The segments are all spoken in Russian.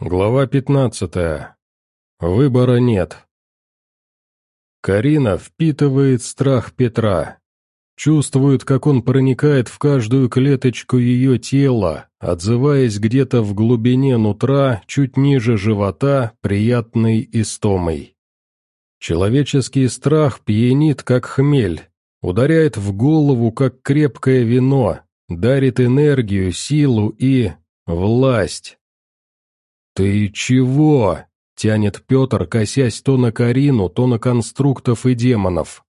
Глава 15. Выбора нет. Карина впитывает страх Петра. Чувствует, как он проникает в каждую клеточку ее тела, отзываясь где-то в глубине нутра, чуть ниже живота, приятной истомой. Человеческий страх пьянит, как хмель, ударяет в голову, как крепкое вино, дарит энергию, силу и... власть. «Ты чего?» — тянет Петр, косясь то на Карину, то на конструктов и демонов.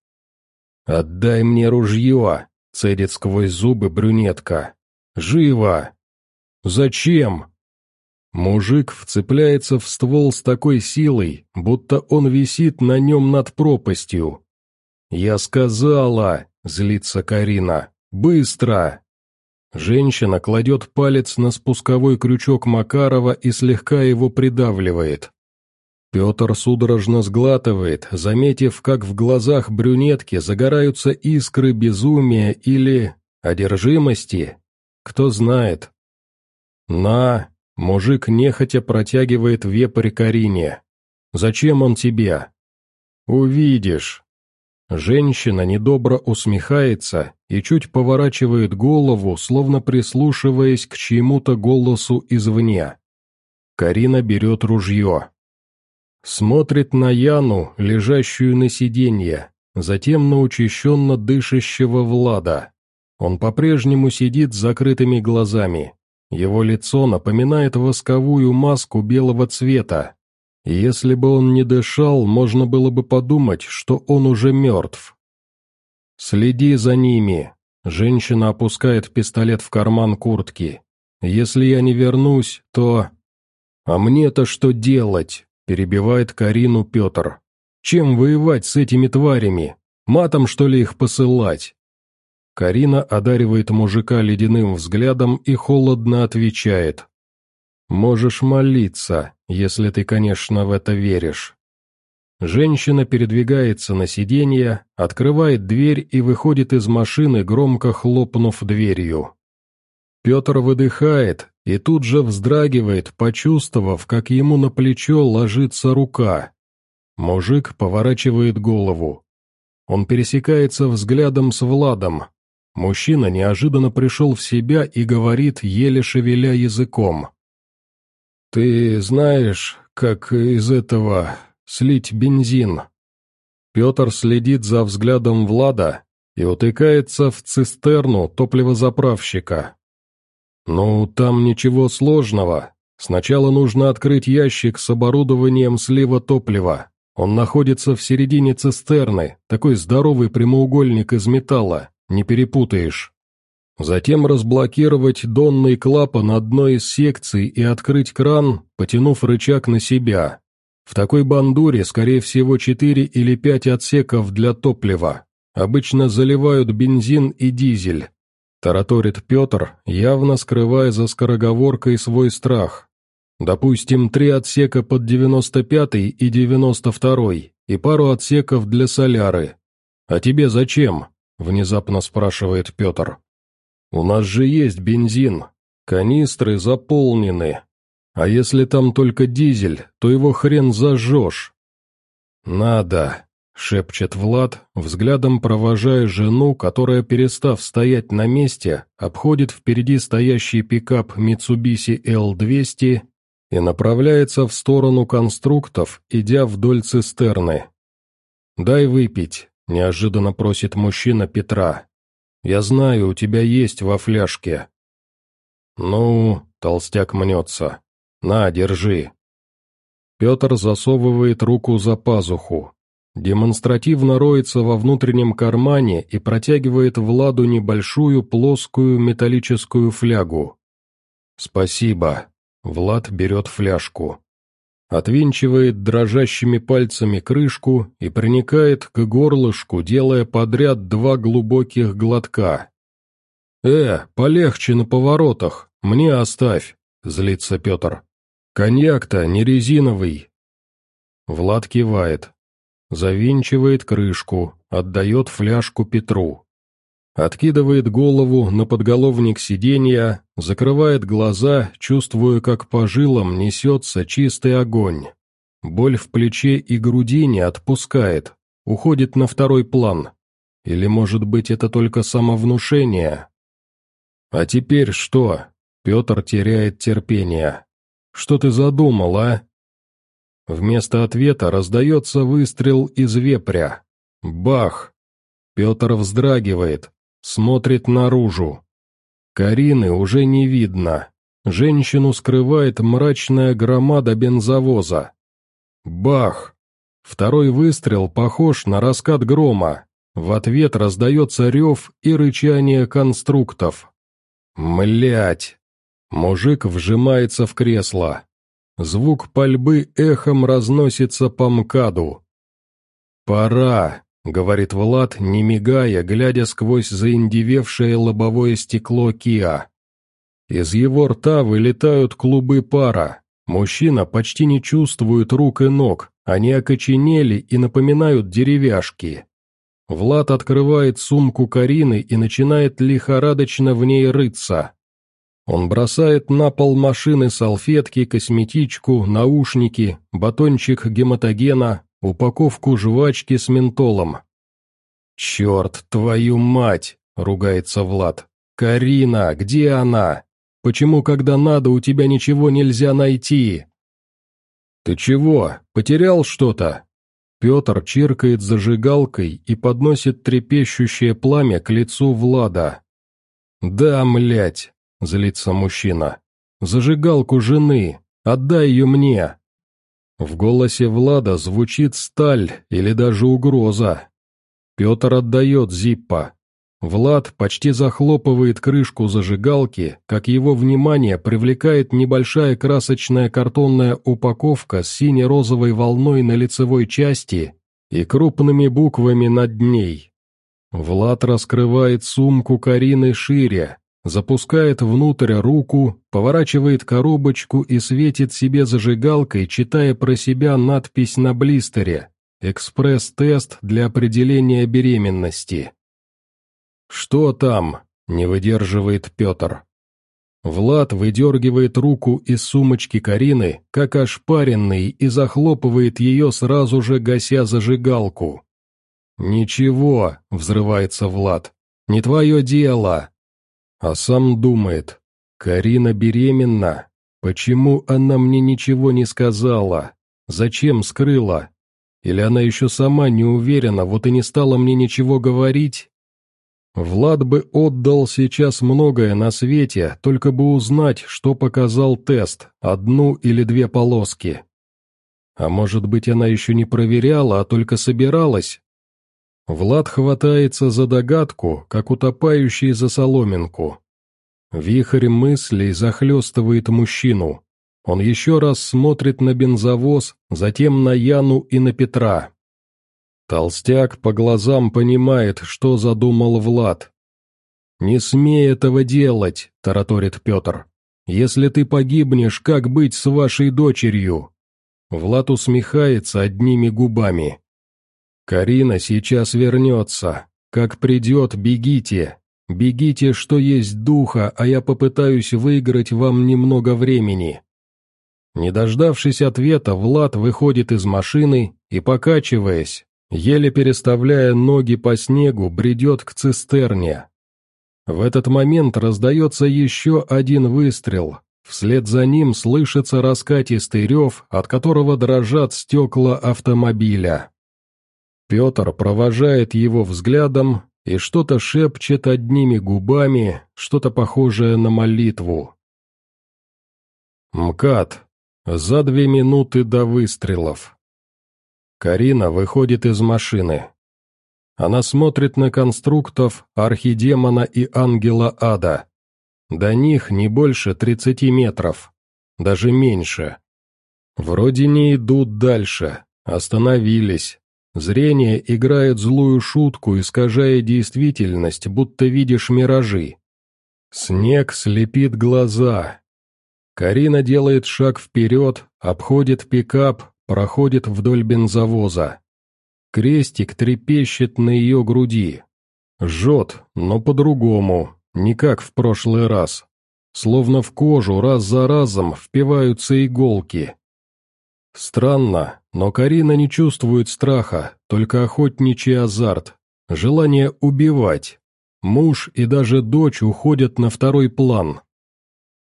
«Отдай мне ружье!» — цедит сквозь зубы брюнетка. «Живо!» «Зачем?» Мужик вцепляется в ствол с такой силой, будто он висит на нем над пропастью. «Я сказала!» — злится Карина. «Быстро!» Женщина кладет палец на спусковой крючок Макарова и слегка его придавливает. Петр судорожно сглатывает, заметив, как в глазах брюнетки загораются искры безумия или... одержимости. Кто знает. «На!» — мужик нехотя протягивает вепрь Карине. «Зачем он тебе?» «Увидишь!» Женщина недобро усмехается и чуть поворачивает голову, словно прислушиваясь к чьему-то голосу извне. Карина берет ружье. Смотрит на Яну, лежащую на сиденье, затем на учащенно дышащего Влада. Он по-прежнему сидит с закрытыми глазами. Его лицо напоминает восковую маску белого цвета, если бы он не дышал, можно было бы подумать, что он уже мертв. «Следи за ними!» Женщина опускает пистолет в карман куртки. «Если я не вернусь, то...» «А мне-то что делать?» перебивает Карину Петр. «Чем воевать с этими тварями? Матом, что ли, их посылать?» Карина одаривает мужика ледяным взглядом и холодно отвечает. «Можешь молиться, если ты, конечно, в это веришь». Женщина передвигается на сиденье, открывает дверь и выходит из машины, громко хлопнув дверью. Петр выдыхает и тут же вздрагивает, почувствовав, как ему на плечо ложится рука. Мужик поворачивает голову. Он пересекается взглядом с Владом. Мужчина неожиданно пришел в себя и говорит, еле шевеля языком. «Ты знаешь, как из этого слить бензин?» Петр следит за взглядом Влада и утыкается в цистерну топливозаправщика. «Ну, там ничего сложного. Сначала нужно открыть ящик с оборудованием слива топлива. Он находится в середине цистерны, такой здоровый прямоугольник из металла, не перепутаешь. Затем разблокировать донный клапан одной из секций и открыть кран, потянув рычаг на себя. В такой бандуре, скорее всего, 4 или 5 отсеков для топлива. Обычно заливают бензин и дизель. Тараторит Петр, явно скрывая за скороговоркой свой страх. Допустим, три отсека под 95 и 92 и пару отсеков для соляры. «А тебе зачем?» – внезапно спрашивает Петр. «У нас же есть бензин, канистры заполнены. А если там только дизель, то его хрен зажжешь». «Надо», — шепчет Влад, взглядом провожая жену, которая, перестав стоять на месте, обходит впереди стоящий пикап Mitsubishi L200 и направляется в сторону конструктов, идя вдоль цистерны. «Дай выпить», — неожиданно просит мужчина Петра. Я знаю, у тебя есть во фляжке». «Ну...» — толстяк мнется. «На, держи». Петр засовывает руку за пазуху. Демонстративно роется во внутреннем кармане и протягивает Владу небольшую плоскую металлическую флягу. «Спасибо». Влад берет фляжку отвинчивает дрожащими пальцами крышку и проникает к горлышку, делая подряд два глубоких глотка. «Э, полегче на поворотах, мне оставь», — злится Петр. «Коньяк-то не резиновый». Влад кивает. Завинчивает крышку, отдает фляжку Петру. Откидывает голову на подголовник сиденья, закрывает глаза, чувствуя, как по жилам несется чистый огонь. Боль в плече и груди не отпускает, уходит на второй план. Или, может быть, это только самовнушение? А теперь что? Петр теряет терпение. Что ты задумал, а? Вместо ответа раздается выстрел из вепря. Бах! Петр вздрагивает, смотрит наружу. Карины уже не видно. Женщину скрывает мрачная громада бензовоза. Бах! Второй выстрел похож на раскат грома. В ответ раздается рев и рычание конструктов. Млять! Мужик вжимается в кресло. Звук пальбы эхом разносится по МКАДу. «Пора», — говорит Влад, не мигая, глядя сквозь заиндевевшее лобовое стекло Киа. Из его рта вылетают клубы пара. Мужчина почти не чувствует рук и ног, они окоченели и напоминают деревяшки. Влад открывает сумку Карины и начинает лихорадочно в ней рыться. Он бросает на пол машины салфетки, косметичку, наушники, батончик гематогена, упаковку жвачки с ментолом. «Черт, твою мать!» — ругается Влад. «Карина, где она? Почему, когда надо, у тебя ничего нельзя найти?» «Ты чего, потерял что-то?» Петр чиркает зажигалкой и подносит трепещущее пламя к лицу Влада. «Да, млять!» — злится мужчина. «Зажигалку жены! Отдай ее мне!» В голосе Влада звучит сталь или даже угроза. Петр отдает Зиппа. Влад почти захлопывает крышку зажигалки, как его внимание привлекает небольшая красочная картонная упаковка с сине-розовой волной на лицевой части и крупными буквами над ней. Влад раскрывает сумку Карины шире, запускает внутрь руку, поворачивает коробочку и светит себе зажигалкой, читая про себя надпись на блистере «Экспресс-тест для определения беременности». «Что там?» — не выдерживает Петр. Влад выдергивает руку из сумочки Карины, как ошпаренный, и захлопывает ее, сразу же гася зажигалку. «Ничего», — взрывается Влад, — «не твое дело». А сам думает, «Карина беременна. Почему она мне ничего не сказала? Зачем скрыла? Или она еще сама не уверена, вот и не стала мне ничего говорить?» Влад бы отдал сейчас многое на свете, только бы узнать, что показал тест, одну или две полоски. А может быть, она еще не проверяла, а только собиралась? Влад хватается за догадку, как утопающий за соломинку. Вихрь мыслей захлестывает мужчину. Он еще раз смотрит на бензовоз, затем на Яну и на Петра. Толстяк по глазам понимает, что задумал Влад. «Не смей этого делать», — тараторит Петр. «Если ты погибнешь, как быть с вашей дочерью?» Влад усмехается одними губами. «Карина сейчас вернется. Как придет, бегите. Бегите, что есть духа, а я попытаюсь выиграть вам немного времени». Не дождавшись ответа, Влад выходит из машины и, покачиваясь, еле переставляя ноги по снегу, бредет к цистерне. В этот момент раздается еще один выстрел. Вслед за ним слышится раскатистый рев, от которого дрожат стекла автомобиля. Петр провожает его взглядом и что-то шепчет одними губами, что-то похожее на молитву. МКАД. За две минуты до выстрелов. Карина выходит из машины. Она смотрит на конструктов архидемона и ангела ада. До них не больше тридцати метров, даже меньше. Вроде не идут дальше, остановились. Зрение играет злую шутку, искажая действительность, будто видишь миражи. Снег слепит глаза. Карина делает шаг вперед, обходит пикап, проходит вдоль бензовоза. Крестик трепещет на ее груди. Жжет, но по-другому, не как в прошлый раз. Словно в кожу раз за разом впиваются иголки. Странно, но Карина не чувствует страха, только охотничий азарт, желание убивать. Муж и даже дочь уходят на второй план.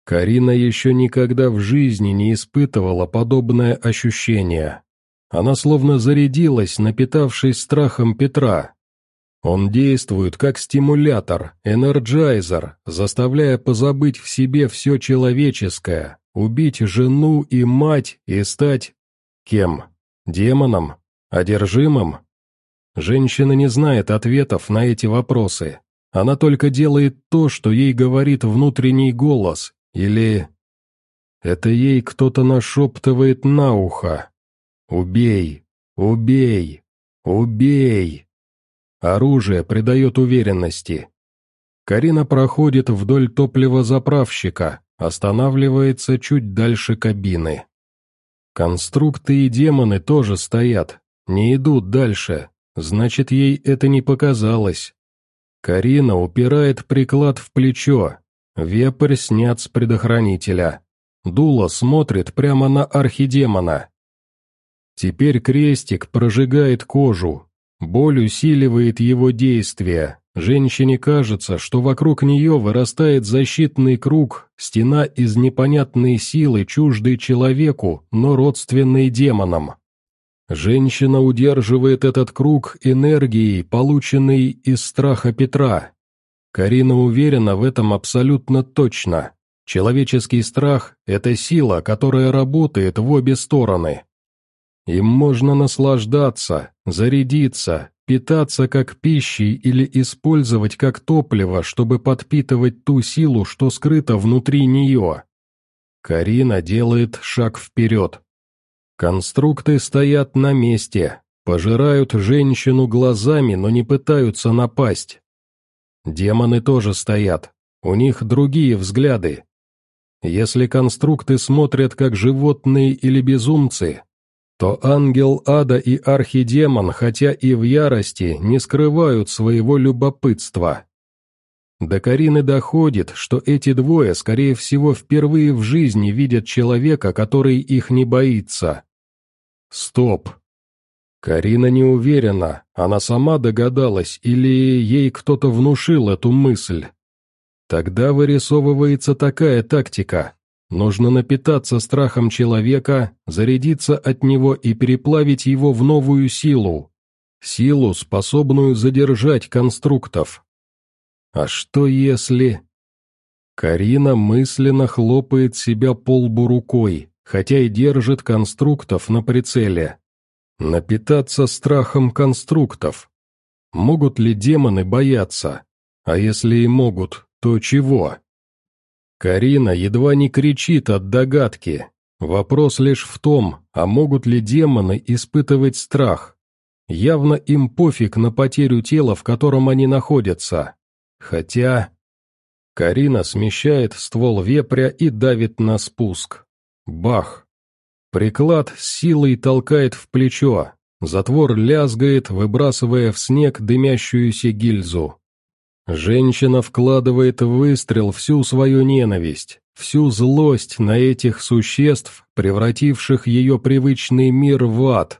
Карина еще никогда в жизни не испытывала подобное ощущение. Она словно зарядилась, напитавшись страхом Петра. Он действует как стимулятор, энерджайзер, заставляя позабыть в себе все человеческое, убить жену и мать и стать... кем? Демоном? Одержимым? Женщина не знает ответов на эти вопросы. Она только делает то, что ей говорит внутренний голос, или... Это ей кто-то нашептывает на ухо. «Убей! Убей! Убей!» Оружие придает уверенности. Карина проходит вдоль топливозаправщика, останавливается чуть дальше кабины. Конструкты и демоны тоже стоят, не идут дальше, значит, ей это не показалось. Карина упирает приклад в плечо, вепрь снят с предохранителя. Дуло смотрит прямо на архидемона. Теперь крестик прожигает кожу, Боль усиливает его действие. Женщине кажется, что вокруг нее вырастает защитный круг, стена из непонятной силы, чуждой человеку, но родственной демонам. Женщина удерживает этот круг энергией, полученной из страха Петра. Карина уверена в этом абсолютно точно. Человеческий страх – это сила, которая работает в обе стороны. Им можно наслаждаться, зарядиться, питаться как пищей или использовать как топливо, чтобы подпитывать ту силу, что скрыта внутри нее. Карина делает шаг вперед. Конструкты стоят на месте, пожирают женщину глазами, но не пытаются напасть. Демоны тоже стоят, у них другие взгляды. Если конструкты смотрят как животные или безумцы, то ангел ада и архидемон, хотя и в ярости, не скрывают своего любопытства. До Карины доходит, что эти двое, скорее всего, впервые в жизни видят человека, который их не боится. Стоп. Карина не уверена, она сама догадалась или ей кто-то внушил эту мысль. Тогда вырисовывается такая тактика. Нужно напитаться страхом человека, зарядиться от него и переплавить его в новую силу. Силу, способную задержать конструктов. А что если... Карина мысленно хлопает себя по лбу рукой, хотя и держит конструктов на прицеле. Напитаться страхом конструктов. Могут ли демоны бояться? А если и могут, то чего? Карина едва не кричит от догадки. Вопрос лишь в том, а могут ли демоны испытывать страх? Явно им пофиг на потерю тела, в котором они находятся. Хотя... Карина смещает ствол вепря и давит на спуск. Бах! Приклад силой толкает в плечо. Затвор лязгает, выбрасывая в снег дымящуюся гильзу. Женщина вкладывает в выстрел всю свою ненависть, всю злость на этих существ, превративших ее привычный мир в ад.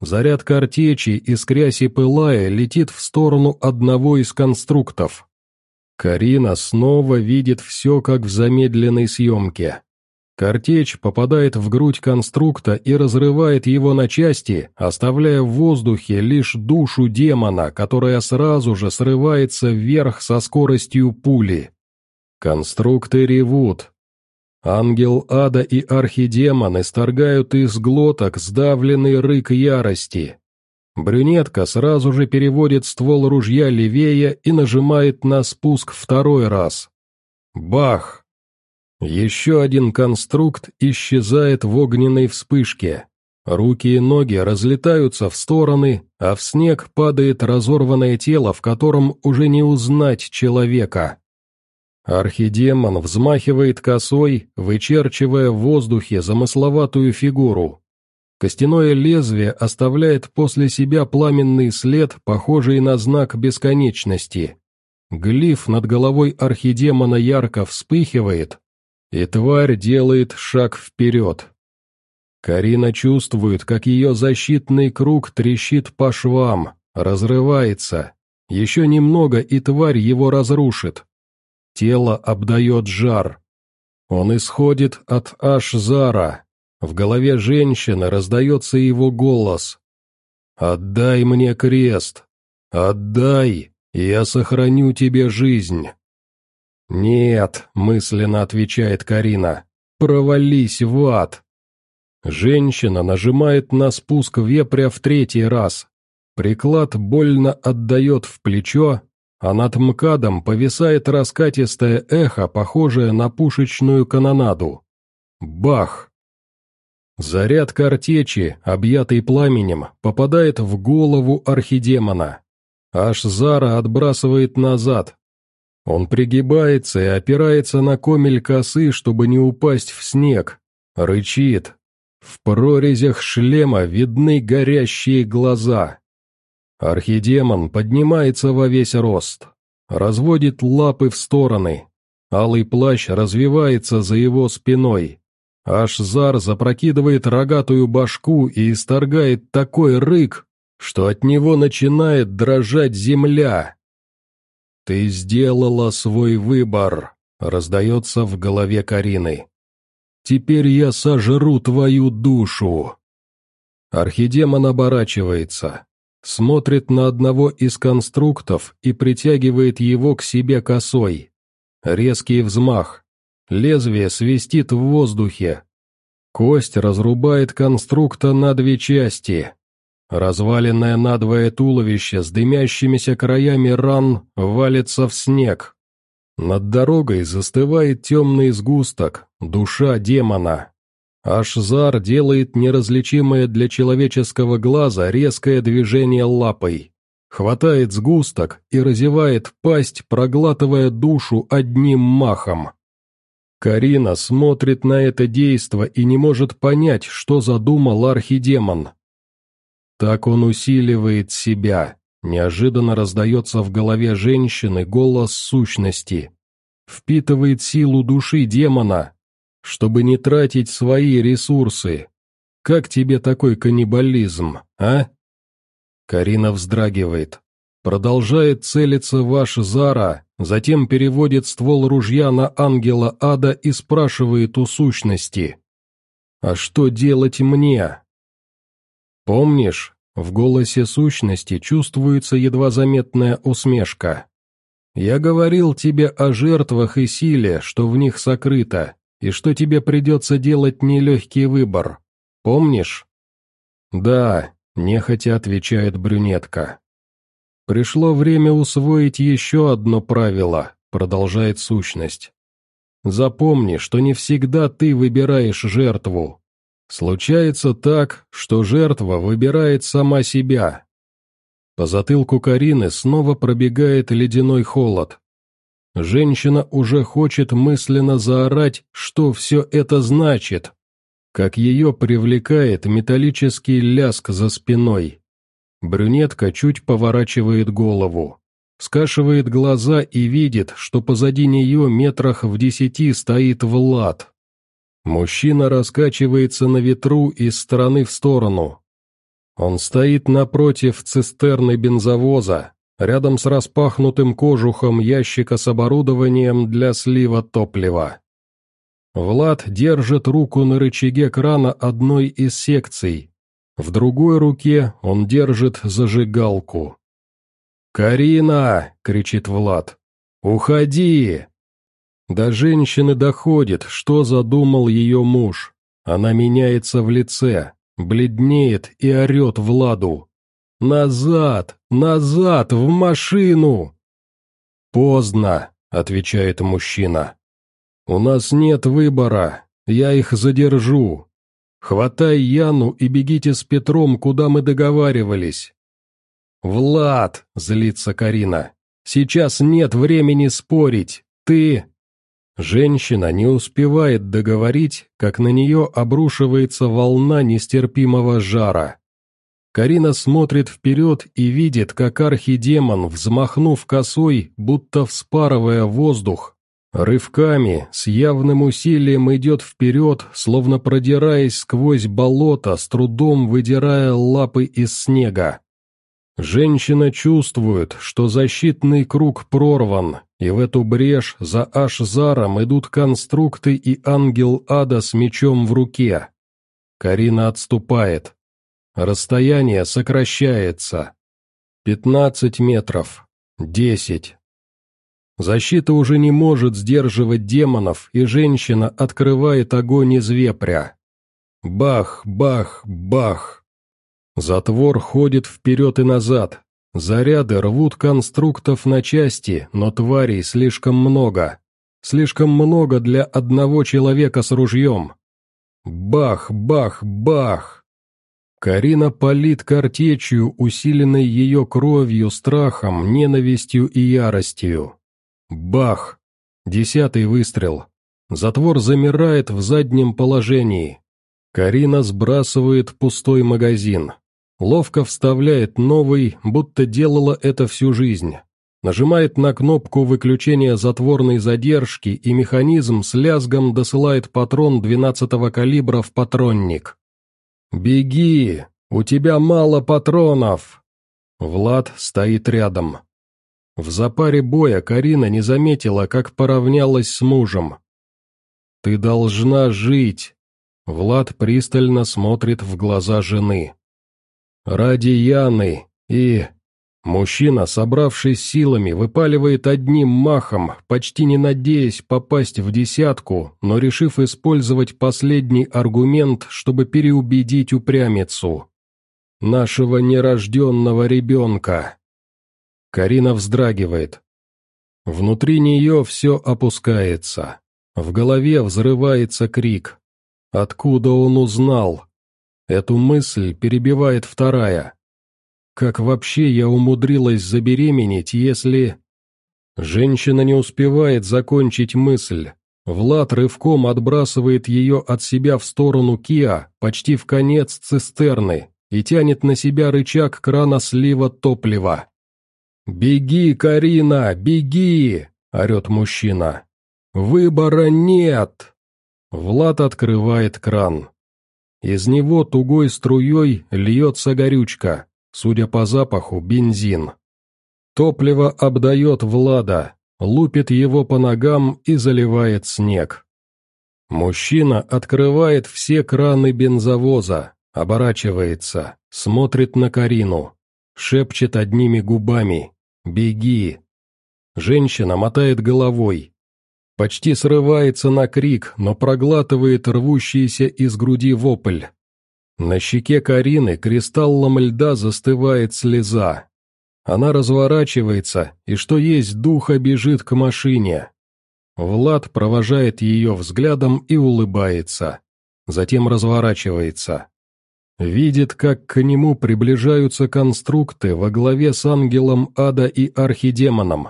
Заряд картечи, искрясь и пылая, летит в сторону одного из конструктов. Карина снова видит все, как в замедленной съемке. Картечь попадает в грудь конструкта и разрывает его на части, оставляя в воздухе лишь душу демона, которая сразу же срывается вверх со скоростью пули. Конструкты ревут. Ангел ада и архидемон исторгают из глоток сдавленный рык ярости. Брюнетка сразу же переводит ствол ружья левее и нажимает на спуск второй раз. Бах! Еще один конструкт исчезает в огненной вспышке. Руки и ноги разлетаются в стороны, а в снег падает разорванное тело, в котором уже не узнать человека. Архидемон взмахивает косой, вычерчивая в воздухе замысловатую фигуру. Костяное лезвие оставляет после себя пламенный след, похожий на знак бесконечности. Глиф над головой архидемона ярко вспыхивает, и тварь делает шаг вперед. Карина чувствует, как ее защитный круг трещит по швам, разрывается. Еще немного, и тварь его разрушит. Тело обдает жар. Он исходит от Ашзара, в голове женщины раздается его голос. «Отдай мне крест! Отдай, и я сохраню тебе жизнь!» «Нет», — мысленно отвечает Карина, — «провались в ад!» Женщина нажимает на спуск вепря в третий раз. Приклад больно отдает в плечо, а над МКАДом повисает раскатистое эхо, похожее на пушечную канонаду. Бах! Заряд картечи, объятый пламенем, попадает в голову архидемона. Аж Зара отбрасывает назад. Он пригибается и опирается на комель косы, чтобы не упасть в снег. Рычит. В прорезях шлема видны горящие глаза. Архидемон поднимается во весь рост. Разводит лапы в стороны. Алый плащ развивается за его спиной. Аж Зар запрокидывает рогатую башку и исторгает такой рык, что от него начинает дрожать земля. «Ты сделала свой выбор», — раздается в голове Карины. «Теперь я сожру твою душу». Архидемон оборачивается, смотрит на одного из конструктов и притягивает его к себе косой. Резкий взмах, Лезвие свистит в воздухе. Кость разрубает конструкта на две части. Разваленное надвое туловище с дымящимися краями ран валится в снег. Над дорогой застывает темный сгусток, душа демона. Ашзар делает неразличимое для человеческого глаза резкое движение лапой. Хватает сгусток и разевает пасть, проглатывая душу одним махом. Карина смотрит на это действо и не может понять, что задумал архидемон. Так он усиливает себя. Неожиданно раздается в голове женщины голос сущности. Впитывает силу души демона, чтобы не тратить свои ресурсы. Как тебе такой каннибализм, а? Карина вздрагивает. Продолжает целиться ваш Зара, затем переводит ствол ружья на ангела ада и спрашивает у сущности. «А что делать мне?» «Помнишь?» В голосе сущности чувствуется едва заметная усмешка. «Я говорил тебе о жертвах и силе, что в них сокрыто, и что тебе придется делать нелегкий выбор. Помнишь?» «Да», — нехотя отвечает брюнетка. «Пришло время усвоить еще одно правило», — продолжает сущность. «Запомни, что не всегда ты выбираешь жертву. Случается так, что жертва выбирает сама себя». По затылку Карины снова пробегает ледяной холод. Женщина уже хочет мысленно заорать, что все это значит, как ее привлекает металлический ляск за спиной. Брюнетка чуть поворачивает голову, скашивает глаза и видит, что позади нее метрах в десяти стоит Влад. Мужчина раскачивается на ветру из стороны в сторону. Он стоит напротив цистерны бензовоза, рядом с распахнутым кожухом ящика с оборудованием для слива топлива. Влад держит руку на рычаге крана одной из секций, в другой руке он держит зажигалку. «Карина!» — кричит Влад. «Уходи!» До женщины доходит, что задумал ее муж. Она меняется в лице, бледнеет и орет Владу. «Назад! Назад! В машину!» «Поздно!» — отвечает мужчина. «У нас нет выбора. Я их задержу. Хватай Яну и бегите с Петром, куда мы договаривались». «Влад!» — злится Карина. «Сейчас нет времени спорить. Ты...» Женщина не успевает договорить, как на нее обрушивается волна нестерпимого жара. Карина смотрит вперед и видит, как архидемон, взмахнув косой, будто вспарывая воздух, рывками, с явным усилием идет вперед, словно продираясь сквозь болото, с трудом выдирая лапы из снега. Женщина чувствует, что защитный круг прорван, и в эту брешь за Ашзаром идут конструкты и ангел ада с мечом в руке. Карина отступает. Расстояние сокращается. Пятнадцать метров. Десять. Защита уже не может сдерживать демонов, и женщина открывает огонь из вепря. Бах, бах, бах. Затвор ходит вперед и назад. Заряды рвут конструктов на части, но тварей слишком много. Слишком много для одного человека с ружьем. Бах, бах, бах. Карина палит картечью, усиленной ее кровью, страхом, ненавистью и яростью. Бах! Десятый выстрел. Затвор замирает в заднем положении. Карина сбрасывает пустой магазин. Ловко вставляет новый, будто делала это всю жизнь. Нажимает на кнопку выключения затворной задержки, и механизм с лязгом досылает патрон 12-го калибра в патронник. «Беги! У тебя мало патронов!» Влад стоит рядом. В запаре боя Карина не заметила, как поравнялась с мужем. «Ты должна жить!» Влад пристально смотрит в глаза жены. «Ради Яны и...» Мужчина, собравшись силами, выпаливает одним махом, почти не надеясь попасть в десятку, но решив использовать последний аргумент, чтобы переубедить упрямицу. «Нашего нерожденного ребенка». Карина вздрагивает. Внутри нее все опускается. В голове взрывается крик. Откуда он узнал? Эту мысль перебивает вторая. Как вообще я умудрилась забеременеть, если... Женщина не успевает закончить мысль. Влад рывком отбрасывает ее от себя в сторону Киа, почти в конец цистерны, и тянет на себя рычаг крана слива топлива. «Беги, Карина, беги!» — орет мужчина. «Выбора нет!» Влад открывает кран. Из него тугой струей льется горючка. Судя по запаху, бензин. Топливо обдает Влада, лупит его по ногам и заливает снег. Мужчина открывает все краны бензовоза, оборачивается, смотрит на Карину, шепчет одними губами «Беги!». Женщина мотает головой. Почти срывается на крик, но проглатывает рвущийся из груди вопль. На щеке Карины кристаллом льда застывает слеза. Она разворачивается и, что есть духа, бежит к машине. Влад провожает ее взглядом и улыбается. Затем разворачивается. Видит, как к нему приближаются конструкты во главе с ангелом ада и архидемоном.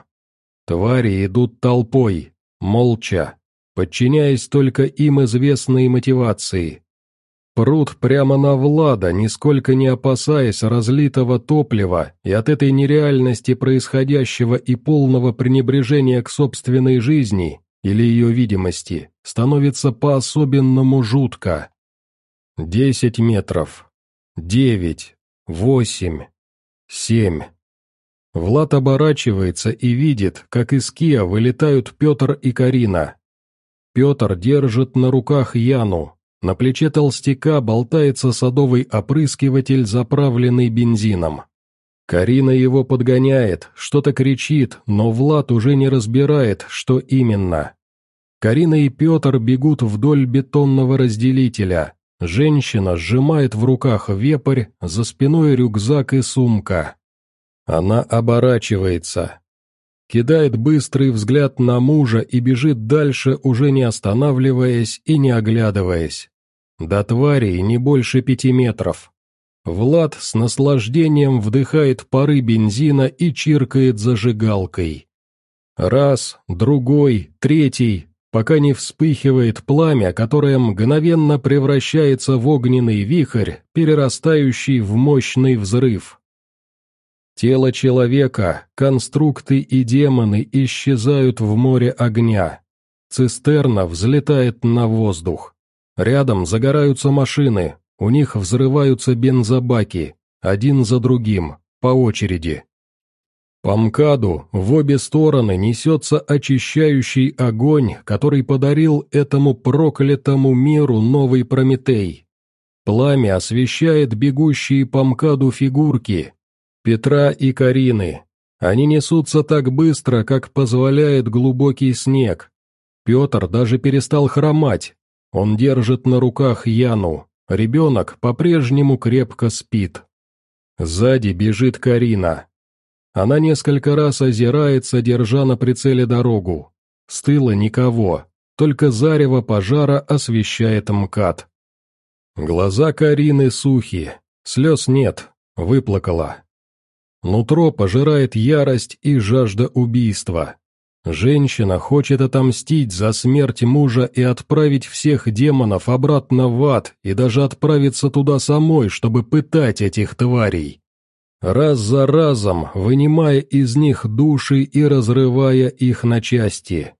Твари идут толпой, молча, подчиняясь только им известной мотивации. Прут прямо на Влада, нисколько не опасаясь разлитого топлива и от этой нереальности происходящего и полного пренебрежения к собственной жизни или ее видимости, становится по-особенному жутко. Десять метров. Девять. Восемь. Семь. Влад оборачивается и видит, как из Киа вылетают Петр и Карина. Петр держит на руках Яну, на плече толстяка болтается садовый опрыскиватель, заправленный бензином. Карина его подгоняет, что-то кричит, но Влад уже не разбирает, что именно. Карина и Петр бегут вдоль бетонного разделителя. Женщина сжимает в руках вепрь, за спиной рюкзак и сумка. Она оборачивается. Кидает быстрый взгляд на мужа и бежит дальше, уже не останавливаясь и не оглядываясь. До тварей не больше пяти метров. Влад с наслаждением вдыхает пары бензина и чиркает зажигалкой. Раз, другой, третий, пока не вспыхивает пламя, которое мгновенно превращается в огненный вихрь, перерастающий в мощный взрыв. Тело человека, конструкты и демоны исчезают в море огня. Цистерна взлетает на воздух. Рядом загораются машины, у них взрываются бензобаки, один за другим, по очереди. По МКАДу в обе стороны несется очищающий огонь, который подарил этому проклятому миру новый Прометей. Пламя освещает бегущие по МКАДу фигурки, Петра и Карины. Они несутся так быстро, как позволяет глубокий снег. Петр даже перестал хромать. Он держит на руках Яну. Ребенок по-прежнему крепко спит. Сзади бежит Карина. Она несколько раз озирается, держа на прицеле дорогу. С тыла никого, только зарево пожара освещает МКАД. Глаза Карины сухи, слез нет, выплакала. Нутро пожирает ярость и жажда убийства. Женщина хочет отомстить за смерть мужа и отправить всех демонов обратно в ад и даже отправиться туда самой, чтобы пытать этих тварей раз за разом вынимая из них души и разрывая их на части.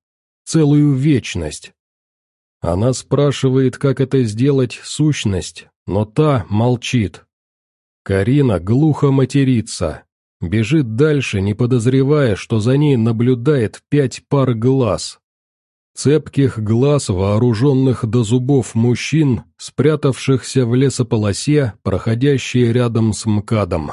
Целую вечность. Она спрашивает, как это сделать сущность, но та молчит. Карина глухо матерится, бежит дальше, не подозревая, что за ней наблюдает пять пар глаз. Цепких глаз вооруженных до зубов мужчин, спрятавшихся в лесополосе, проходящие рядом с МКАДом.